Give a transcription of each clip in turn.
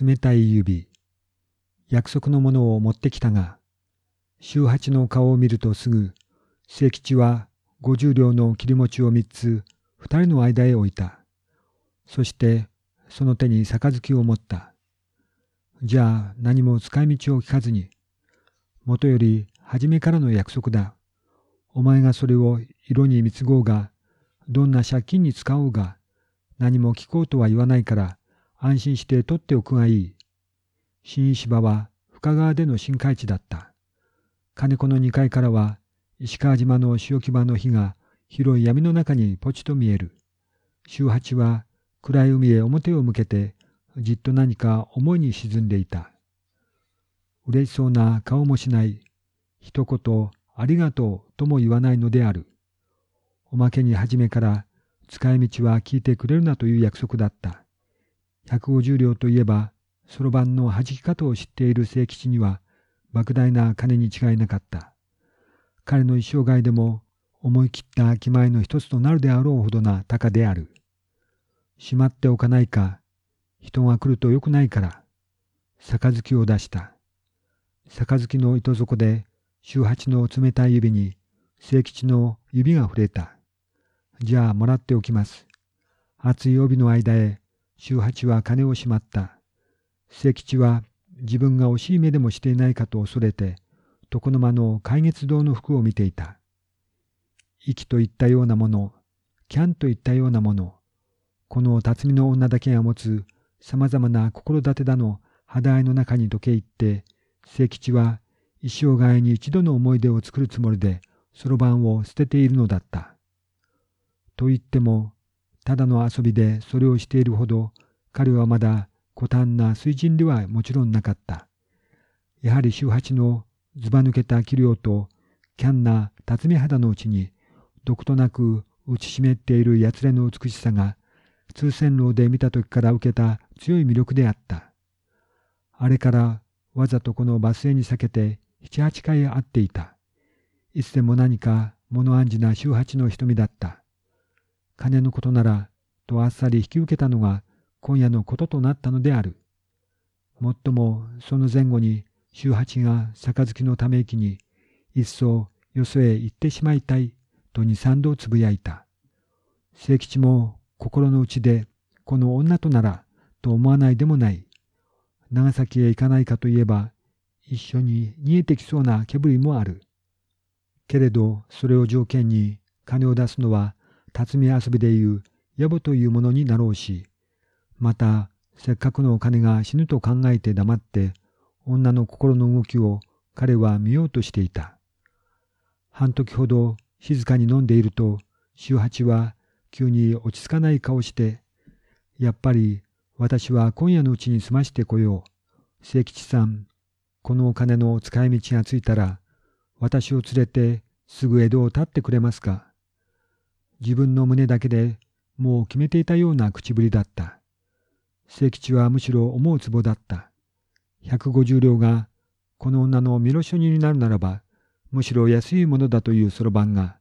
冷たい指。約束のものを持ってきたが、周八の顔を見るとすぐ、清吉は五十両の切り餅を三つ、二人の間へ置いた。そして、その手に杯を持った。じゃあ何も使い道を聞かずに、もとより初めからの約束だ。お前がそれを色に貢ごうが、どんな借金に使おうが、何も聞こうとは言わないから、安心して取っておくがいい。新石場は深川での新海地だった。金子の2階からは石川島の潮木場の火が広い闇の中にポチと見える。周八は暗い海へ表を向けてじっと何か思いに沈んでいた。嬉しそうな顔もしない。一言ありがとうとも言わないのである。おまけに初めから使い道は聞いてくれるなという約束だった。150両といえば、そろばんの弾き方を知っている清吉には、莫大な金に違いなかった。彼の一生涯でも思い切った気前の一つとなるであろうほどな高である。しまっておかないか、人が来るとよくないから、杯を出した。杯の糸底で周八の冷たい指に清吉の指が触れた。じゃあもらっておきます。暑い帯の間へ周八は金をしまった。清吉は自分が惜しい目でもしていないかと恐れて、床の間の海月堂の服を見ていた。息といったようなもの、キャンといったようなもの、この辰巳の女だけが持つ様々な心立てだの肌合いの中に溶け入って、清吉は一生涯に一度の思い出を作るつもりで、そろばんを捨てているのだった。と言っても、ただの遊びでそれをしているほど、彼はまだ古短な水人ではもちろんなかった。やはり周八のずば抜けた器量と、キャンな辰巳肌のうちに、毒となく打ち湿っているやつれの美しさが、通線路で見た時から受けた強い魅力であった。あれからわざとこのバス停に避けて七八回会っていた。いつでも何か物暗示な周八の瞳だった。金のことなら、とあっさり引き受けたのが今夜のこととなったのである。もっともその前後に周八が杯のため息に、いっそよそへ行ってしまいたいと二三度つぶやいた。清吉も心の内でこの女とならと思わないでもない。長崎へ行かないかといえば一緒に逃げてきそうな煙もある。けれどそれを条件に金を出すのは辰巳遊びでいう野暮というものになろうし、またせっかくのお金が死ぬと考えて黙って女の心の動きを彼は見ようとしていた。半時ほど静かに飲んでいると周八は急に落ち着かない顔して、やっぱり私は今夜のうちに済ましてこよう。清吉さん、このお金の使い道がついたら、私を連れてすぐ江戸を立ってくれますか？自分の胸だけでもう決めていたような口ぶりだった。清吉はむしろ思うつぼだった。百五十両がこの女の身の所人になるならば、むしろ安いものだというそろばんが、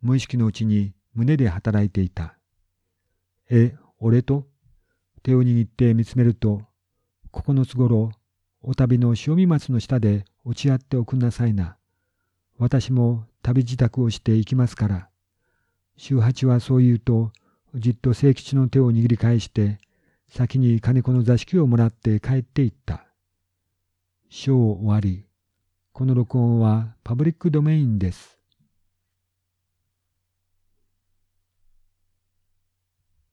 無意識のうちに胸で働いていた。え、俺と？手を握って見つめると、九つ頃、お旅の塩見松の下で落ち合っておくんなさいな。私も旅支度をして行きますから。周八はそう言うと、じっと清吉の手を握り返して、先に金子の座敷をもらって帰っていった。章終わり。この録音はパブリックドメインです。